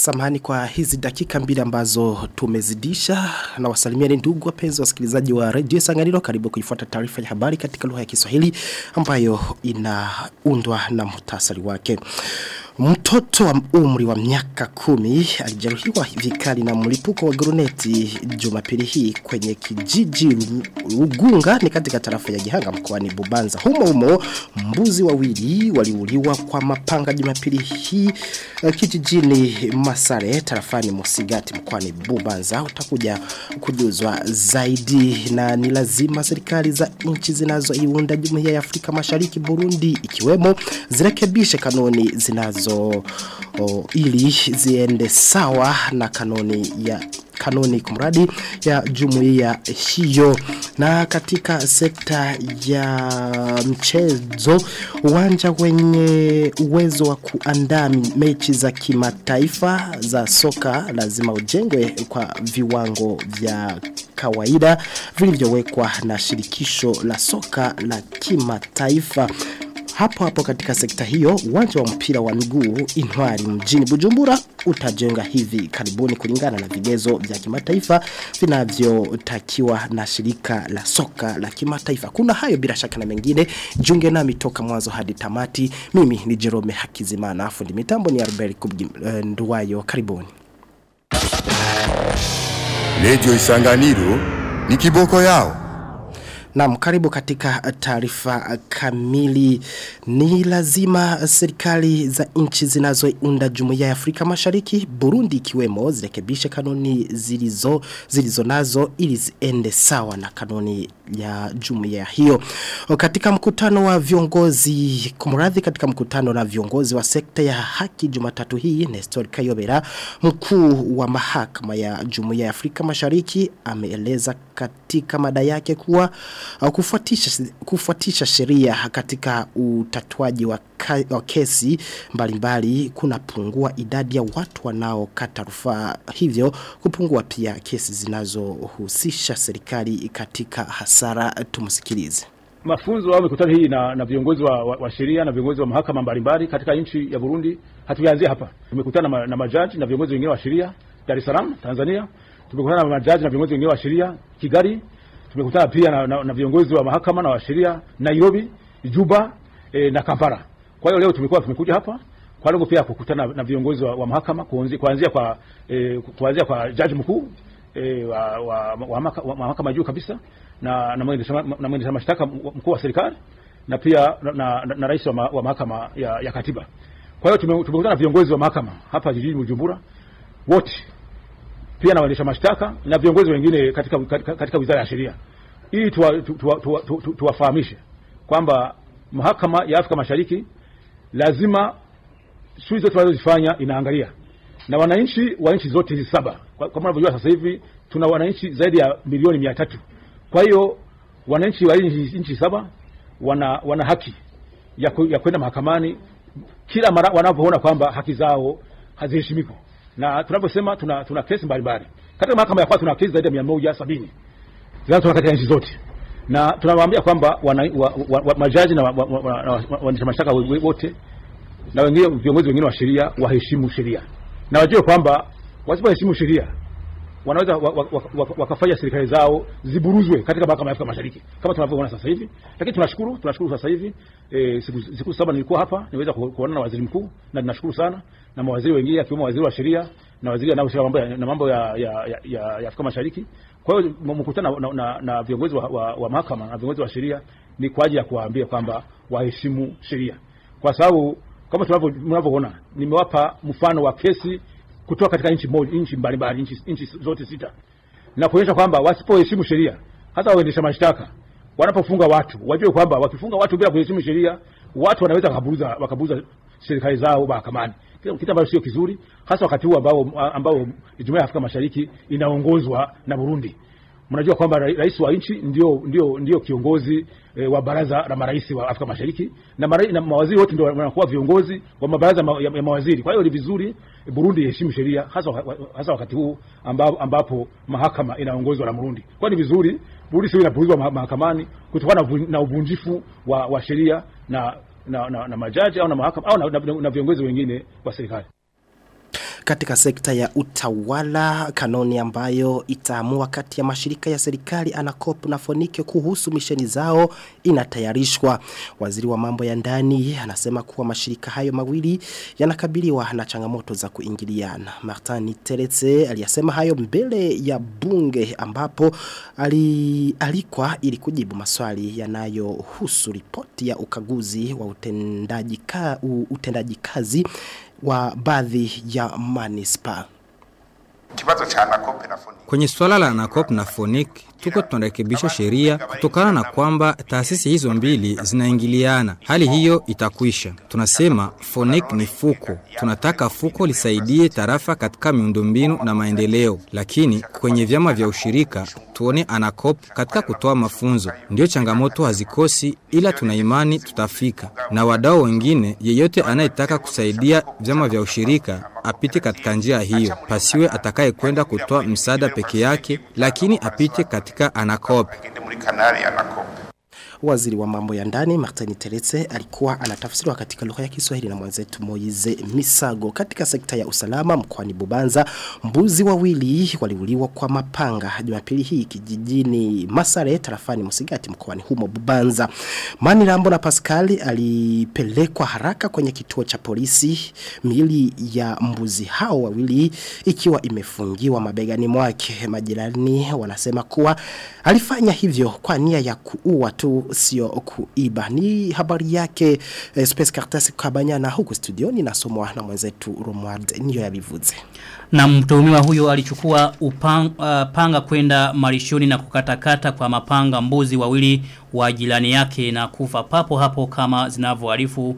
Samahani kwa hizi dakika mbili ambazo tumezidisha na wasalimia ni ndugu wapenzi wasikilizaji wa Radio Sanganiro karibu kuifuata taarifa ya habari katika lugha ya Kiswahili ambayo inaundwa na muhtasari wake. Mtoto wa umri wa miaka kumi alijeruhiwa vikali na mlipuko wa gruneti Jumapili hii kwenye kijiji Ugunga ni katika tarafa ya Gihanga mkoani Bubanza. Humo humo mbuzi wawili waliuliwa kwa mapanga Jumapili hii uh, kijijini Masare tarafani Musigati mkoani Bubanza. Utakuja kujuzwa zaidi na ni lazima serikali za nchi zinazoiunda Jumuiya ya Afrika Mashariki Burundi ikiwemo zirekebishe kanuni zinazo o, ili ziende sawa na kanuni ya kanuni kumradi ya jumuiya hiyo na katika sekta ya mchezo uwanja wenye uwezo wa kuandaa mechi za kimataifa za soka lazima ujengwe kwa viwango vya kawaida vilivyowekwa na shirikisho la soka la kimataifa hapo hapo katika sekta hiyo uwanja wa mpira wa miguu Intwari mjini Bujumbura utajenga hivi karibuni kulingana na vigezo vya kimataifa vinavyotakiwa na shirika la soka la kimataifa. Kuna hayo bila shaka na mengine. Junge nami toka mwanzo hadi tamati. Mimi ni Jerome Hakizimana fundi mitambo ni Albert Nduwayo. Karibuni. Radio Isanganiro ni kiboko yao. Naam karibu katika taarifa kamili. Ni lazima serikali za nchi zinazoiunda Jumuiya ya Afrika Mashariki Burundi ikiwemo zirekebishe kanuni zilizo zilizo nazo ili ziende sawa na kanuni ya jumuiya hiyo. Katika mkutano wa viongozi kumradhi katika mkutano na viongozi wa sekta ya haki Jumatatu hii Nestor Kayobera mkuu wa mahakama ya Jumuiya ya Afrika Mashariki ameeleza katika mada yake kuwa kufuatisha kufuatisha sheria katika utatuaji wa, wa kesi mbalimbali kunapungua idadi ya watu wanaokata rufaa hivyo kupungua pia kesi zinazohusisha serikali katika hasara tumsikilize mafunzo au mikutano hii na, na viongozi wa, wa, wa sheria na viongozi wa mahakama mbalimbali katika nchi ya Burundi. Hatujaanzia hapa. Tumekutana na, na majaji na viongozi wengine wa sheria Dar es Salaam Tanzania. Tumekutana na majaji na viongozi wengine wa sheria Kigali. Tumekutana pia na, na, na viongozi wa mahakama na wa sheria Nairobi, Juba e, na Kampala. Kwa hiyo leo tumekuwa tumekuja hapa kwa lengo pia kukutana na, na viongozi wa, wa mahakama kuanzia kuanzia kwa e, kwa jaji mkuu e, wa, wa, wa, mahakama juu kabisa na na mwendesha mashtaka mkuu wa serikali na pia na, na, na, rais wa, ma, wa mahakama ya, ya katiba. Kwa hiyo tumekutana na viongozi wa mahakama hapa jijini Bujumbura wote pia na waendesha mashtaka na viongozi wengine katika, katika, katika wizara ya sheria ili tuwafahamishe tuwa, tuwa, tuwa, tuwa kwamba mahakama ya Afrika Mashariki lazima shughuli zote wanazozifanya inaangalia na wananchi wa nchi zote hizi saba. Kama unavyojua sasa hivi tuna wananchi zaidi ya milioni mia tatu. Kwa hiyo wananchi wa nchi saba wana, wana haki ya, kwenda mahakamani kila mara wanapoona kwamba haki zao haziheshimiki na tunaposema tuna, tuna kesi mbalimbali katika mahakama ya kwanza tuna kesi zaidi ya mia moja sabini zinazotoka katika nchi zote na tunawaambia kwamba majaji na waendesha mashtaka wote na wengine viongozi wengine wa sheria waheshimu sheria na wajue kwamba wasipoheshimu sheria wanaweza wakafanya serikali zao ziburuzwe katika mahakama ya Afrika Mashariki kama tunavyoona sasa hivi. Lakini tunashukuru tunashukuru sasa hivi e, siku, siku saba nilikuwa hapa niweza kuonana na waziri mkuu na ninashukuru sana na mawaziri wengine akiwemo waziri wa sheria na waziri anayehusika mambo ya, na mambo ya, ya, ya, ya, Afrika Mashariki. Kwa hiyo mkutana na, na, na, na viongozi wa, wa, wa mahakama na viongozi wa sheria ni kwa ajili ya kuwaambia kwamba waheshimu sheria. kwa sababu kama tunavyoona, nimewapa mfano wa kesi kutoka katika nchi moja nchi mbalimbali nchi, zote sita. Na kuonyesha kwamba wasipoheshimu sheria hata waendesha mashtaka wanapofunga watu wajue kwamba wakifunga watu bila kuheshimu sheria watu wanaweza wakaburuza wakaburuza serikali zao mahakamani. Kitu ambacho sio kizuri hasa wakati huu ambao ambao jumuiya ya Afrika Mashariki inaongozwa na Burundi mnajua kwamba rais wa nchi ndio ndio ndio kiongozi e, wa baraza la marais wa Afrika Mashariki na, mara, na mawaziri wote ndio wanakuwa viongozi wa mabaraza ma, ya, ya mawaziri. Kwa hiyo ni vizuri Burundi iheshimu sheria hasa hasa wakati huu ambapo, ambapo mahakama inaongozwa na Burundi. Kwa ni vizuri Burundi sio inapuuzwa mahakamani kutokana na na uvunjifu wa, wa sheria na na, na, na majaji au na mahakama au na, na, na viongozi wengine wa serikali. Katika sekta ya utawala, kanuni ambayo itaamua kati ya mashirika ya serikali anakop na Fonike kuhusu misheni zao inatayarishwa. Waziri wa mambo ya ndani anasema kuwa mashirika hayo mawili yanakabiliwa na changamoto za kuingiliana. Martin Teretse aliyasema hayo mbele ya bunge ambapo ali, alikwa ili kujibu maswali yanayohusu ripoti ya ukaguzi wa utendaji, ka, utendaji kazi wa baadhi ya manispa. Kwenye swala la Anacop na Fonic tuko tunarekebisha sheria kutokana na kwamba taasisi hizo mbili zinaingiliana. Hali hiyo itakwisha. Tunasema Fonic ni fuko, tunataka fuko lisaidie tarafa katika miundombinu na maendeleo, lakini kwenye vyama vya ushirika tuone Anacop katika kutoa mafunzo. Ndio changamoto hazikosi, ila tunaimani tutafika. Na wadau wengine, yeyote anayetaka kusaidia vyama vya ushirika apite katika njia hiyo, pasiwe atakaye kwenda kutoa msaada peke yake, lakini apite katika katika Anakope. Waziri wa mambo ya ndani Martin Teretse alikuwa anatafsiriwa katika lugha ya Kiswahili na mwenzetu Moize Misago. Katika sekta ya usalama mkoani Bubanza, mbuzi wawili waliuliwa kwa mapanga Jumapili hii kijijini Masare tarafani Musigati mkoani humo Bubanza. Mani Rambo na Pascal alipelekwa haraka kwenye kituo cha polisi mili ya mbuzi hao wawili ikiwa imefungiwa mabegani mwake. Majirani wanasema kuwa alifanya hivyo kwa nia ya kuua tu sio kuiba. Ni habari yake eh, Space Caritas Kabanyana huku studioni nasomwa na mwenzetu Romuald niyo yabivuze. Na mtuhumiwa huyo alichukua upang, uh, panga kwenda marishoni na kukatakata kwa mapanga mbuzi wawili wa jirani yake na kufa papo hapo kama zinavyoarifu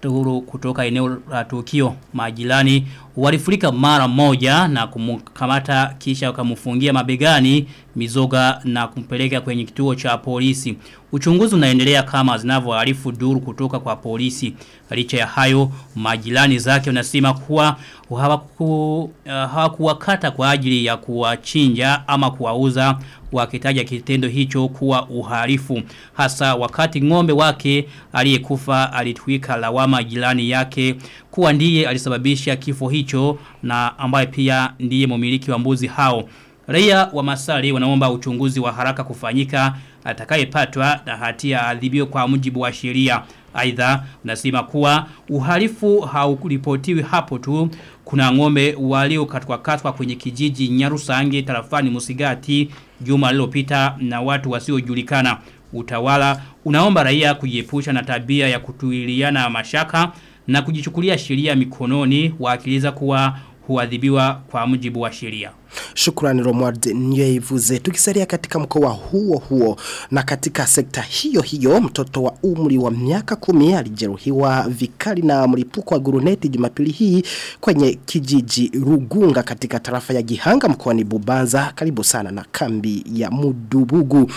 tuhuru kutoka eneo la tukio majirani walifurika mara moja na kumkamata kisha wakamfungia mabegani mizoga na kumpeleka kwenye kituo cha polisi. Uchunguzi unaendelea kama zinavyoarifu duru kutoka kwa polisi. Licha ya hayo majirani zake wanasema kuwa hawaku, uh, hawakuwakata kwa ajili ya kuwachinja ama kuwauza wakitaja kitendo hicho kuwa uharifu hasa wakati ng'ombe wake aliyekufa alitwika lawama jirani yake kuwa ndiye alisababisha kifo hicho na ambaye pia ndiye mumiliki wa mbuzi hao Raia wa Masari wanaomba uchunguzi wa haraka kufanyika atakayepatwa na hatia adhibiwe kwa mujibu wa sheria. Aidha unasema kuwa uhalifu haukuripotiwi hapo tu kuna ng'ombe walio katwa katwa kwenye kijiji Nyarusange tarafani Musigati juma lilopita na watu wasiojulikana. Utawala unaomba raia kujiepusha na tabia ya kutuiliana mashaka na kujichukulia sheria mikononi waakiliza kuwa huadhibiwa kwa mujibu wa sheria. Shukrani Romuald ivuze. Tukisalia katika mkoa huo huo na katika sekta hiyo hiyo mtoto wa umri wa miaka kumi alijeruhiwa vikali na mlipuko wa guruneti Jumapili hii kwenye kijiji Rugunga katika tarafa ya Gihanga mkoani Bubanza karibu sana na kambi ya Mudubugu.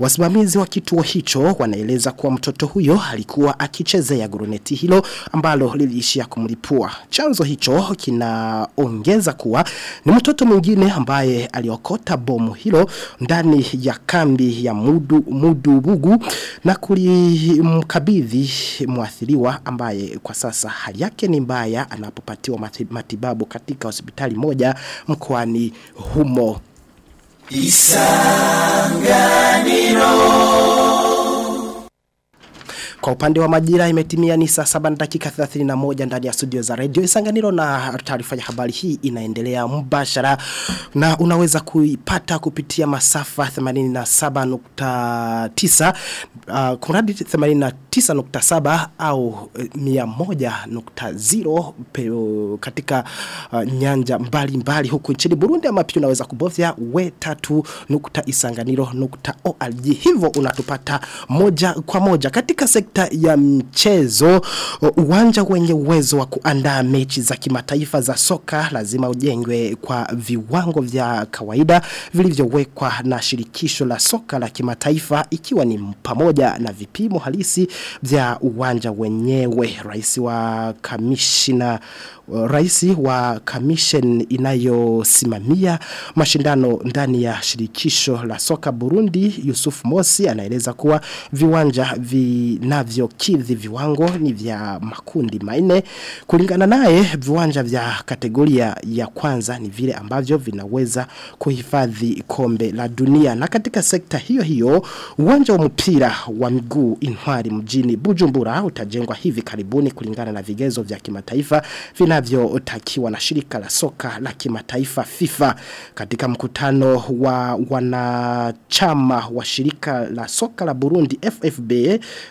Wasimamizi wa kituo hicho wanaeleza kuwa mtoto huyo alikuwa akichezea guruneti hilo ambalo liliishia kumlipua. Chanzo hicho kinaongeza kuwa ni mtoto mwingine mwingine ambaye aliokota bomu hilo ndani ya kambi ya mudu, mudu bugu na kulimkabidhi mwathiriwa ambaye kwa sasa hali yake ni mbaya anapopatiwa matibabu katika hospitali moja mkoani humo. Isanganiro Kwa upande wa majira imetimia ni saa 7 na dakika 31 ndani ya studio za Radio Isanganiro na taarifa ya habari hii inaendelea mbashara na unaweza kuipata kupitia masafa 87.9 uh, kuradi 89.7 au uh, 100.0 katika uh, nyanja mbali mbali huku nchini Burundi ama pia unaweza kubofya we tatu nukta isanganiro nukta ORG hivyo unatupata moja kwa moja katika sekta ya mchezo. Uwanja wenye uwezo wa kuandaa mechi za kimataifa za soka lazima ujengwe kwa viwango vya kawaida vilivyowekwa na shirikisho la soka la kimataifa ikiwa ni pamoja na vipimo halisi vya uwanja wenyewe. Rais wa kamishina Raisi wa commission inayosimamia mashindano ndani ya shirikisho la soka Burundi Yusuf Mosi anaeleza kuwa viwanja vinavyokidhi viwango ni vya makundi manne. Kulingana naye viwanja vya kategoria ya kwanza ni vile ambavyo vinaweza kuhifadhi kombe la dunia. Na katika sekta hiyo hiyo uwanja wa mpira wa miguu Intwari mjini Bujumbura utajengwa hivi karibuni kulingana na vigezo vya kimataifa vina vinavyotakiwa na shirika la soka la kimataifa FIFA. Katika mkutano wa wanachama wa shirika la soka la Burundi FFB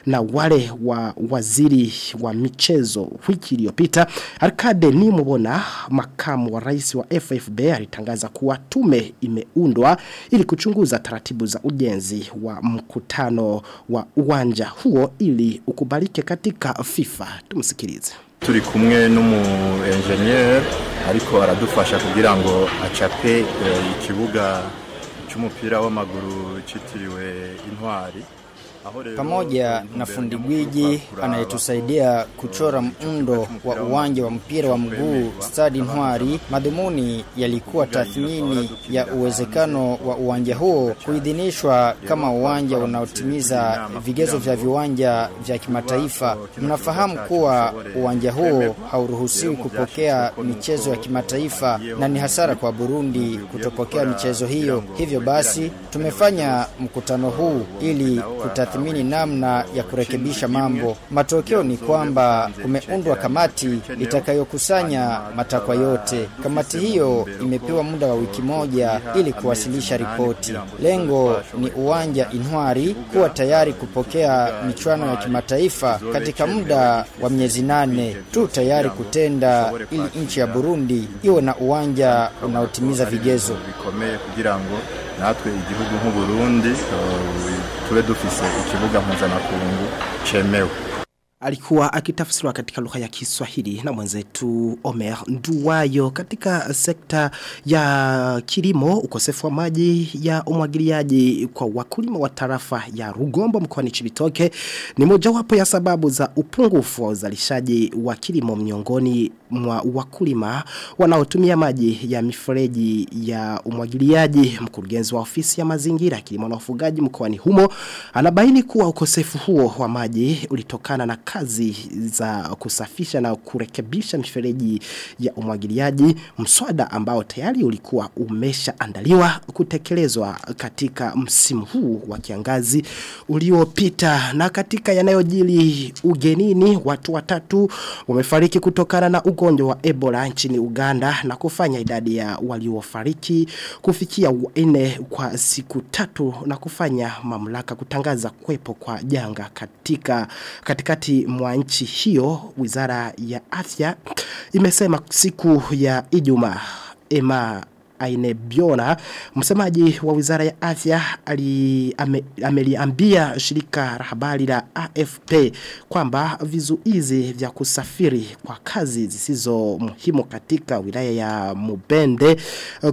na wale wa waziri wa michezo wiki iliyopita Arkade Nimubona makamu wa rais wa FFB alitangaza kuwa tume imeundwa ili kuchunguza taratibu za ujenzi wa mkutano wa uwanja huo ili ukubalike katika FIFA. Tumsikilize turi kumwe n'umu engineer ariko aradufasha kugira ngo acape ikibuga cy'umupira w'amaguru citiriwe intwari. Pamoja na fundi gwiji anayetusaidia kuchora muundo wa uwanja wa mpira wa mguu stadi Ntwari. Madhumuni yalikuwa tathmini ya uwezekano wa uwanja huo kuidhinishwa kama uwanja unaotimiza vigezo vya viwanja vya kimataifa. Mnafahamu kuwa uwanja huo hauruhusiwi kupokea michezo ya kimataifa na ni hasara kwa Burundi kutopokea michezo hiyo. Hivyo basi tumefanya mkutano huu ili kutathmini kutathmini namna ya kurekebisha mambo. Matokeo ni kwamba kumeundwa kamati itakayokusanya matakwa yote. Kamati hiyo imepewa muda wa wiki moja ili kuwasilisha ripoti. Lengo ni uwanja Inwari kuwa tayari kupokea michuano ya kimataifa katika muda wa miezi nane tu tayari kutenda ili nchi ya Burundi iwe na uwanja unaotimiza vigezo natwe igihugu nk'uburundi tube dufise ikibuga mpuzamakungu cemewe alikuwa akitafsiriwa katika lugha ya Kiswahili na mwenzetu Omer Nduwayo katika sekta ya kilimo ukosefu wa maji ya umwagiliaji kwa wakulima wa tarafa ya Rugombo mkoani Chibitoke ni mojawapo ya sababu za upungufu wa uzalishaji wa kilimo miongoni mwa wakulima wanaotumia maji ya mifereji ya umwagiliaji. Mkurugenzi wa ofisi ya mazingira kilimo na ufugaji mkoani humo anabaini kuwa ukosefu huo wa maji ulitokana na kazi za kusafisha na kurekebisha mifereji ya umwagiliaji mswada ambao tayari ulikuwa umeshaandaliwa kutekelezwa katika msimu huu wa kiangazi uliopita. Na katika yanayojili ugenini watu watatu wamefariki kutokana na ugonjwa wa Ebola nchini Uganda na kufanya idadi ya waliofariki kufikia nne kwa siku tatu na kufanya mamlaka kutangaza kuwepo kwa janga katika katikati mwa nchi hiyo wizara ya afya imesema siku ya Ijumaa. Aine Biona msemaji wa wizara ya afya ame, ameliambia shirika la habari la AFP kwamba vizuizi vya kusafiri kwa kazi zisizo muhimu katika wilaya ya Mubende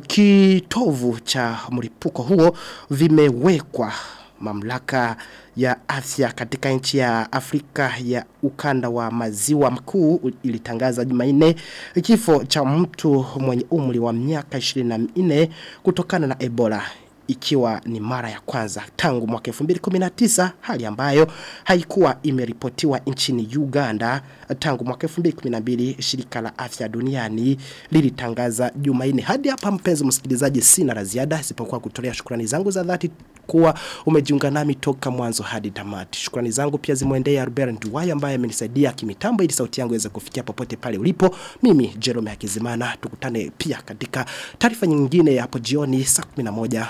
kitovu cha mlipuko huo vimewekwa mamlaka ya afya katika nchi ya Afrika ya ukanda wa maziwa mkuu ilitangaza jumaine kifo cha mtu mwenye umri wa miaka 24 kutokana na Ebola ikiwa ni mara ya kwanza tangu mwaka 2019 hali ambayo haikuwa imeripotiwa nchini Uganda tangu mwaka 2012 shirika la afya duniani lilitangaza Jumanne hadi hapa mpenzi msikilizaji sina la ziada isipokuwa kutolea shukrani zangu za dhati kuwa umejiunga nami toka mwanzo hadi tamati. Shukrani zangu pia zimuendea Albert Nduwai ambaye amenisaidia kimitambo ili sauti yangu iweze kufikia popote pale ulipo. Mimi Jerome Hakizimana tukutane pia katika taarifa nyingine hapo jioni saa 11.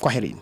Corre,